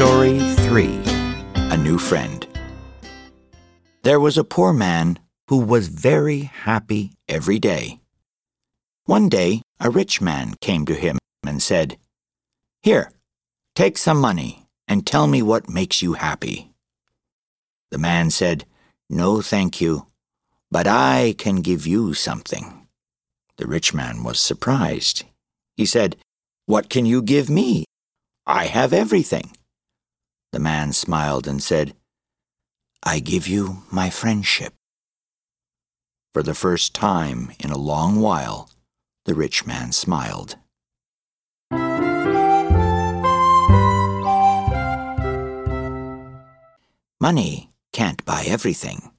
Story 3 A New Friend. There was a poor man who was very happy every day. One day, a rich man came to him and said, Here, take some money and tell me what makes you happy. The man said, No, thank you, but I can give you something. The rich man was surprised. He said, What can you give me? I have everything. The man smiled and said, I give you my friendship. For the first time in a long while, the rich man smiled. Money can't buy everything.